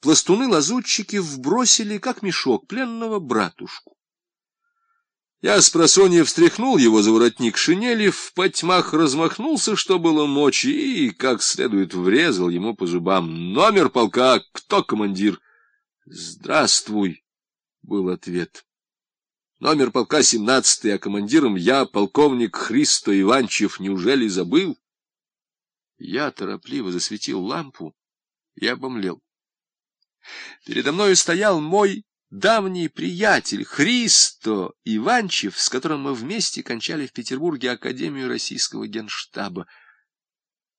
пластуны-лазутчики вбросили, как мешок, пленного братушку. Я с просонья встряхнул его за воротник шинели, в потьмах размахнулся, что было мочи, и, как следует, врезал ему по зубам. «Номер полка! Кто командир?» «Здравствуй!» — был ответ. «Номер полка семнадцатый, а командиром я, полковник Христо Иванчев, неужели забыл?» Я торопливо засветил лампу и обомлел. Передо мною стоял мой давний приятель Христо Иванчев, с которым мы вместе кончали в Петербурге Академию Российского Генштаба.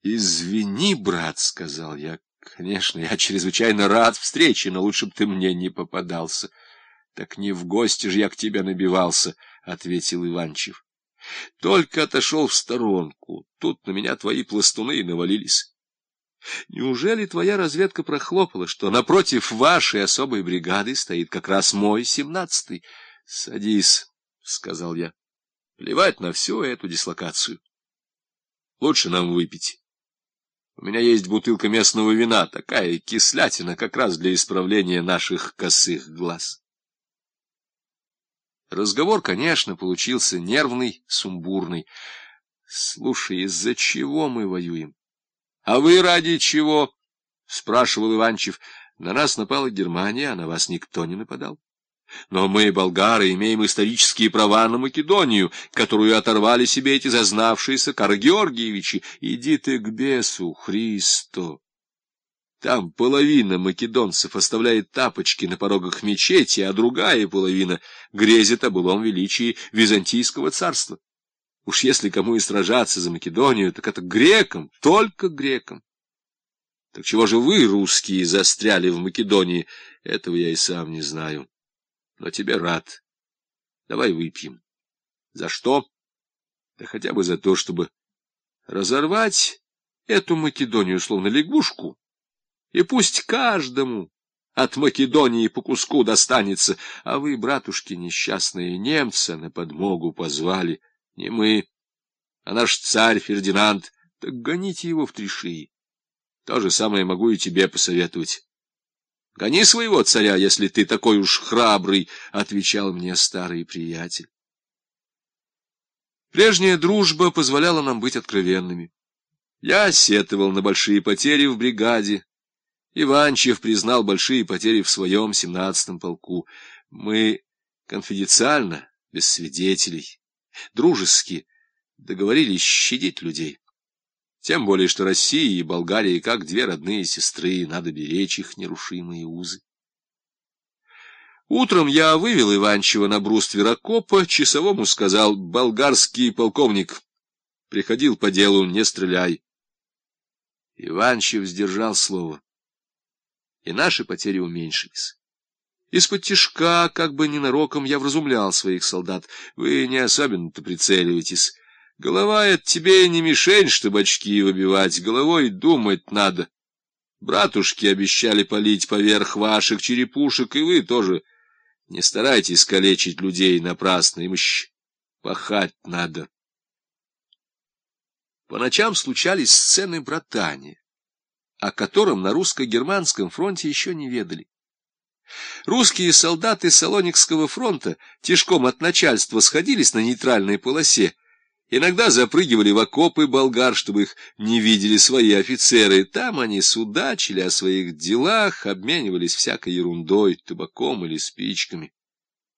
«Извини, брат», — сказал я, — «конечно, я чрезвычайно рад встрече, но лучше бы ты мне не попадался». «Так не в гости же я к тебе набивался», — ответил Иванчев. «Только отошел в сторонку, тут на меня твои пластуны навалились». Неужели твоя разведка прохлопала, что напротив вашей особой бригады стоит как раз мой семнадцатый? — Садись, — сказал я. — Плевать на всю эту дислокацию. Лучше нам выпить. У меня есть бутылка местного вина, такая кислятина, как раз для исправления наших косых глаз. Разговор, конечно, получился нервный, сумбурный. Слушай, из-за чего мы воюем? — А вы ради чего? — спрашивал Иванчев. — На нас напала Германия, а на вас никто не нападал. Но мы, болгары, имеем исторические права на Македонию, которую оторвали себе эти зазнавшиеся Кара Георгиевичи. Иди ты к бесу, Христо! Там половина македонцев оставляет тапочки на порогах мечети, а другая половина грезит о былом величии Византийского царства. Уж если кому и сражаться за Македонию, так это грекам, только грекам. Так чего же вы, русские, застряли в Македонии? Этого я и сам не знаю. Но тебе рад. Давай выпьем. За что? Да хотя бы за то, чтобы разорвать эту Македонию, словно лягушку, и пусть каждому от Македонии по куску достанется, а вы, братушки несчастные, немца на подмогу позвали — не мы, а наш царь Фердинанд. Так гоните его в три шеи. То же самое могу и тебе посоветовать. — Гони своего царя, если ты такой уж храбрый, — отвечал мне старый приятель. Прежняя дружба позволяла нам быть откровенными. Я сетовал на большие потери в бригаде. Иванчев признал большие потери в своем семнадцатом полку. Мы конфиденциально, без свидетелей, дружески договорились щадить людей. Тем более, что Россия и Болгария, как две родные сестры, надо беречь их нерушимые узы. Утром я вывел Иванчева на бруствер окопа, часовому сказал, болгарский полковник, приходил по делу, не стреляй. Иванчев сдержал слово, и наши потери уменьшились. Из-под тишка, как бы ненароком, я вразумлял своих солдат. Вы не особенно-то прицеливаетесь. Голова — это тебе не мишень, чтобы очки выбивать. Головой думать надо. Братушки обещали полить поверх ваших черепушек, и вы тоже не старайтесь калечить людей напрасно. Им еще пахать надо. По ночам случались сцены братания, о котором на русско-германском фронте еще не ведали. Русские солдаты Салоникского фронта тишком от начальства сходились на нейтральной полосе, иногда запрыгивали в окопы болгар, чтобы их не видели свои офицеры. Там они судачили о своих делах, обменивались всякой ерундой, табаком или спичками.